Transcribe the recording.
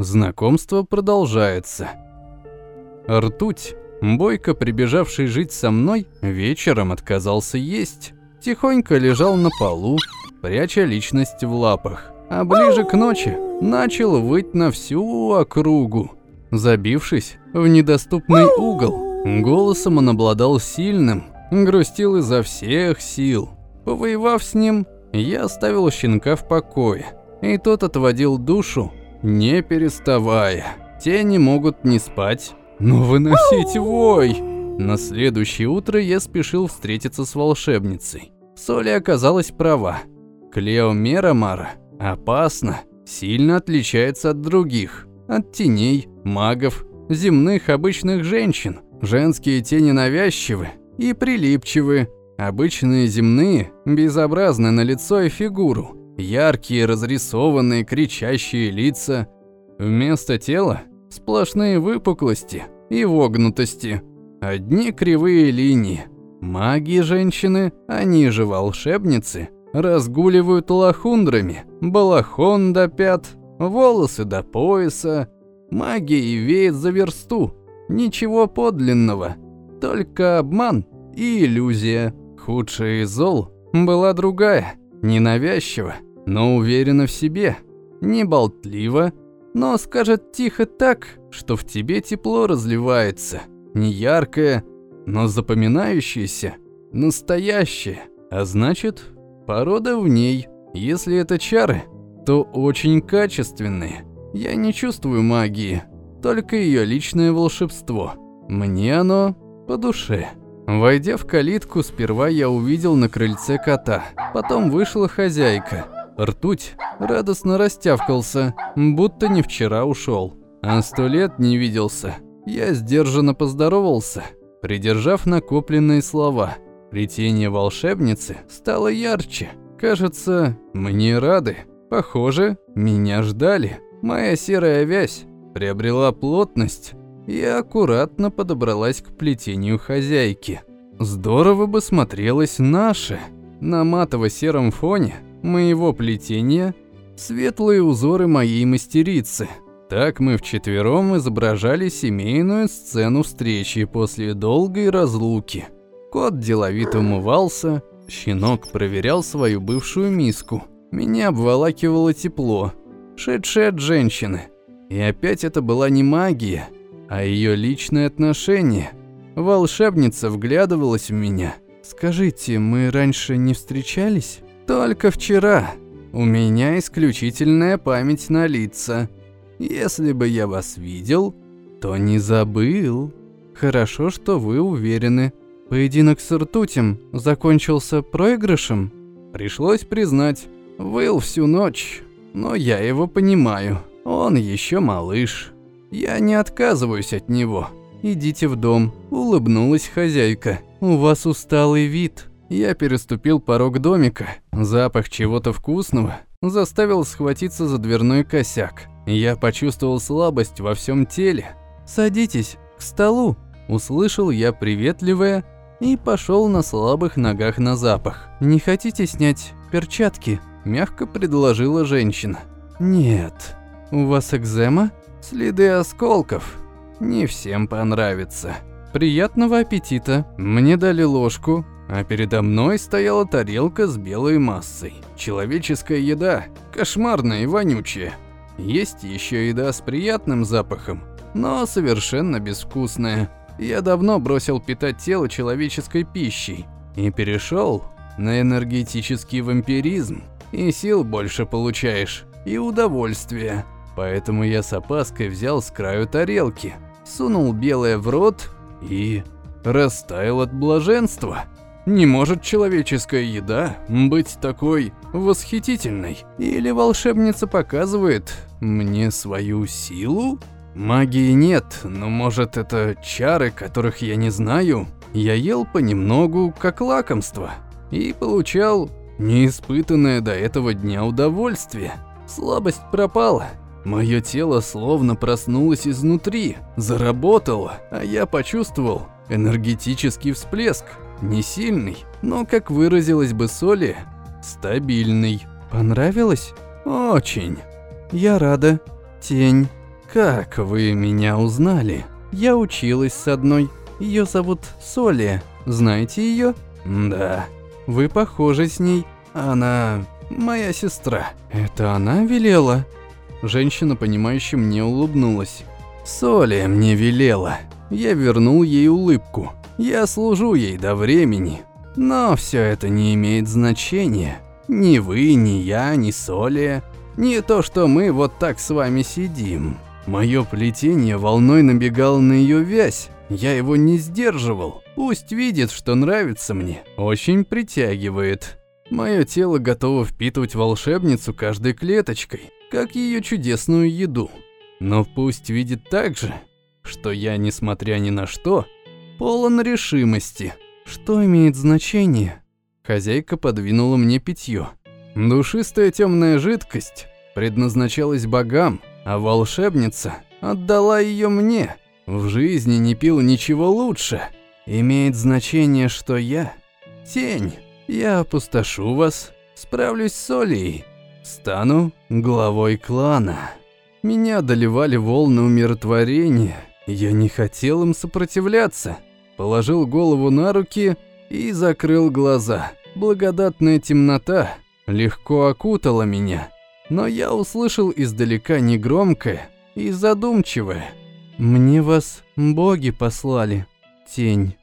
Знакомство продолжается. Ртуть, бойко прибежавший жить со мной, вечером отказался есть. Тихонько лежал на полу, пряча личность в лапах. А ближе к ночи начал выть на всю округу. Забившись в недоступный угол, голосом он обладал сильным, грустил изо всех сил. Повоевав с ним, я оставил щенка в покое, и тот отводил душу, не переставая. Те не могут не спать, но выносить вой. На следующее утро я спешил встретиться с волшебницей. Соли оказалась права. Клео Мерамара опасно, сильно отличается от других, от теней, магов, земных обычных женщин. Женские тени навязчивы и прилипчивы, обычные земные безобразны на лицо и фигуру. Яркие, разрисованные, кричащие лица. Вместо тела сплошные выпуклости и вогнутости. Одни кривые линии. Маги женщины, они же волшебницы, разгуливают лохундрами, балахон до пят, волосы до пояса, магией веет за версту, ничего подлинного, только обман и иллюзия. Худшая из зол была другая, ненавязчива, но уверена в себе, не болтлива, но скажет тихо так, что в тебе тепло разливается, не яркое, но запоминающееся, настоящее, а значит, порода в ней. Если это чары, то очень качественные. Я не чувствую магии, только ее личное волшебство. Мне оно по душе. Войдя в калитку, сперва я увидел на крыльце кота, потом вышла хозяйка. Ртуть радостно растявкался, будто не вчера ушел, а сто лет не виделся. Я сдержанно поздоровался, придержав накопленные слова. Плетение волшебницы стало ярче. Кажется, мне рады. Похоже, меня ждали. Моя серая вязь приобрела плотность и аккуратно подобралась к плетению хозяйки. Здорово бы смотрелось наше. На матово-сером фоне моего плетения светлые узоры моей мастерицы. Так мы вчетвером изображали семейную сцену встречи после долгой разлуки. Кот деловито умывался, щенок проверял свою бывшую миску. Меня обволакивало тепло, шедшее от женщины. И опять это была не магия, а ее личное отношение. Волшебница вглядывалась в меня. «Скажите, мы раньше не встречались?» «Только вчера. У меня исключительная память на лица. Если бы я вас видел, то не забыл. Хорошо, что вы уверены. Поединок с ртутем закончился проигрышем?» Пришлось признать, выл всю ночь, но я его понимаю. Он еще малыш. Я не отказываюсь от него. Идите в дом, улыбнулась хозяйка. У вас усталый вид. Я переступил порог домика. Запах чего-то вкусного заставил схватиться за дверной косяк. Я почувствовал слабость во всем теле. Садитесь к столу, услышал я приветливое и пошел на слабых ногах на запах. Не хотите снять перчатки? мягко предложила женщина. Нет. У вас экзема? Следы осколков. Не всем понравится. Приятного аппетита. Мне дали ложку, а передо мной стояла тарелка с белой массой. Человеческая еда, кошмарная и вонючая. Есть еще еда с приятным запахом, но совершенно безвкусная. Я давно бросил питать тело человеческой пищей и перешел на энергетический вампиризм. И сил больше получаешь, и удовольствия. Поэтому я с опаской взял с краю тарелки, сунул белое в рот и растаял от блаженства. Не может человеческая еда быть такой восхитительной? Или волшебница показывает мне свою силу? Магии нет, но может это чары, которых я не знаю? Я ел понемногу, как лакомство, и получал неиспытанное до этого дня удовольствие. Слабость пропала, Мое тело словно проснулось изнутри, заработало, а я почувствовал энергетический всплеск. Не сильный, но, как выразилась бы Соли, стабильный. Понравилось? Очень. Я рада. Тень. Как вы меня узнали? Я училась с одной. Ее зовут Соли. Знаете ее? Да. Вы похожи с ней. Она моя сестра. Это она велела? Женщина, понимающе мне улыбнулась. Соли мне велела. Я вернул ей улыбку. Я служу ей до времени. Но все это не имеет значения. Ни вы, ни я, ни Соли. Не то, что мы вот так с вами сидим. Мое плетение волной набегало на ее вязь. Я его не сдерживал. Пусть видит, что нравится мне. Очень притягивает. Мое тело готово впитывать волшебницу каждой клеточкой, как ее чудесную еду. Но пусть видит также, что я, несмотря ни на что, полон решимости. Что имеет значение? Хозяйка подвинула мне питье. Душистая темная жидкость предназначалась богам, а волшебница отдала ее мне. В жизни не пил ничего лучше. Имеет значение, что я – тень. Я опустошу вас, справлюсь с Олей, стану главой клана. Меня одолевали волны умиротворения. Я не хотел им сопротивляться. Положил голову на руки и закрыл глаза. Благодатная темнота легко окутала меня. Но я услышал издалека негромкое и задумчивое. «Мне вас боги послали, тень».